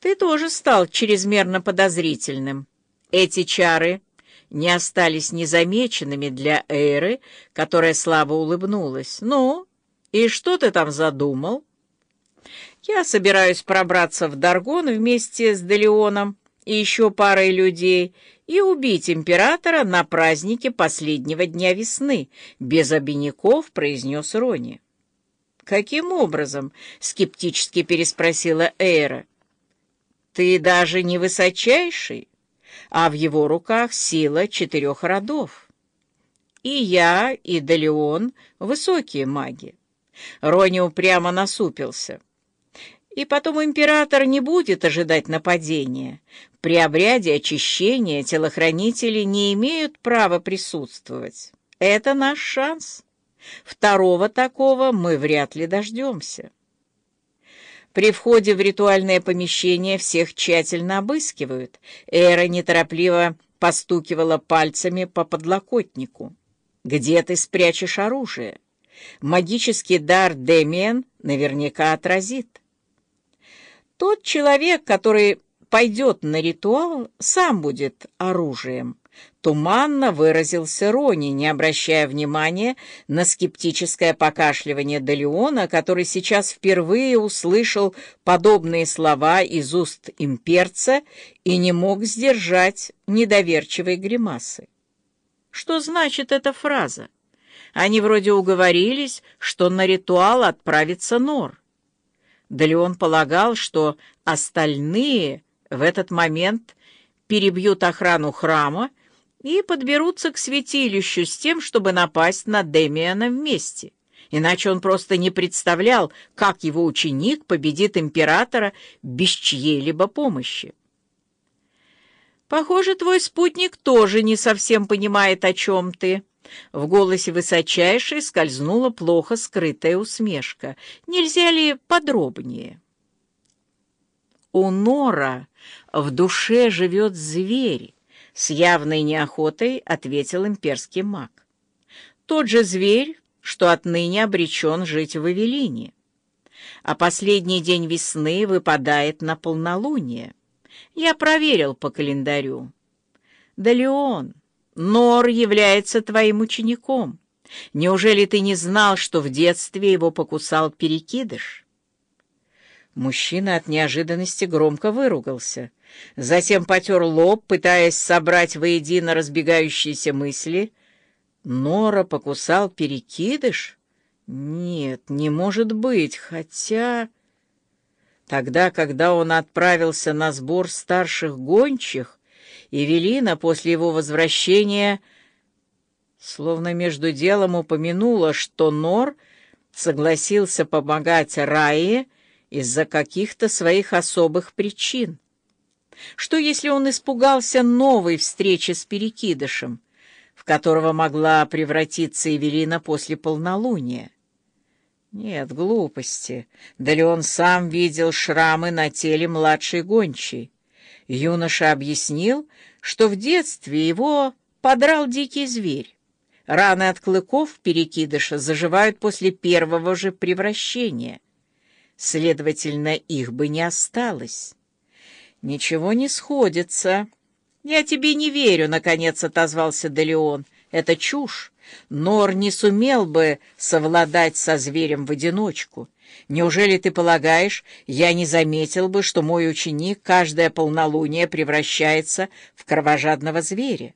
Ты тоже стал чрезмерно подозрительным. Эти чары не остались незамеченными для Эйры, которая слабо улыбнулась. «Ну, и что ты там задумал?» «Я собираюсь пробраться в Даргон вместе с Делеоном и еще парой людей и убить императора на празднике последнего дня весны», — без обиняков произнес Рони. «Каким образом?» — скептически переспросила Эйра. Ты даже не высочайший, а в его руках сила четырех родов. И я, и Далеон — высокие маги. Рони упрямо насупился. И потом император не будет ожидать нападения. При обряде очищения телохранители не имеют права присутствовать. Это наш шанс. Второго такого мы вряд ли дождемся. При входе в ритуальное помещение всех тщательно обыскивают. Эра неторопливо постукивала пальцами по подлокотнику. «Где ты спрячешь оружие? Магический дар Демиан наверняка отразит». Тот человек, который пойдет на ритуал, сам будет оружием. Туманно выразился Рони, не обращая внимания на скептическое покашливание Делеона, который сейчас впервые услышал подобные слова из уст имперца и не мог сдержать недоверчивой гримасы. Что значит эта фраза? Они вроде уговорились, что на ритуал отправится Нор. Делеон полагал, что остальные в этот момент перебьют охрану храма и подберутся к святилищу с тем, чтобы напасть на Демиана вместе. Иначе он просто не представлял, как его ученик победит императора без чьей-либо помощи. «Похоже, твой спутник тоже не совсем понимает, о чем ты». В голосе высочайшей скользнула плохо скрытая усмешка. «Нельзя ли подробнее?» У Нора в душе живет зверь, с явной неохотой ответил имперский маг. Тот же зверь, что отныне обречен жить в Эвелине. А последний день весны выпадает на полнолуние. Я проверил по календарю. Да, Леон, Нор является твоим учеником. Неужели ты не знал, что в детстве его покусал перекидыш? Мужчина от неожиданности громко выругался. Затем потер лоб, пытаясь собрать воедино разбегающиеся мысли. Нора покусал перекидыш? Нет, не может быть, хотя... Тогда, когда он отправился на сбор старших гончих, Эвелина после его возвращения словно между делом упомянула, что Нор согласился помогать Рае из-за каких-то своих особых причин. Что, если он испугался новой встречи с Перекидышем, в которого могла превратиться Эвелина после полнолуния? Нет, глупости. Да ли он сам видел шрамы на теле младшей гончей? Юноша объяснил, что в детстве его подрал дикий зверь. Раны от клыков перекидыша заживают после первого же превращения. Следовательно, их бы не осталось. «Ничего не сходится». «Я тебе не верю», — наконец отозвался Делеон. «Это чушь. Нор не сумел бы совладать со зверем в одиночку. Неужели ты полагаешь, я не заметил бы, что мой ученик каждое полнолуние превращается в кровожадного зверя?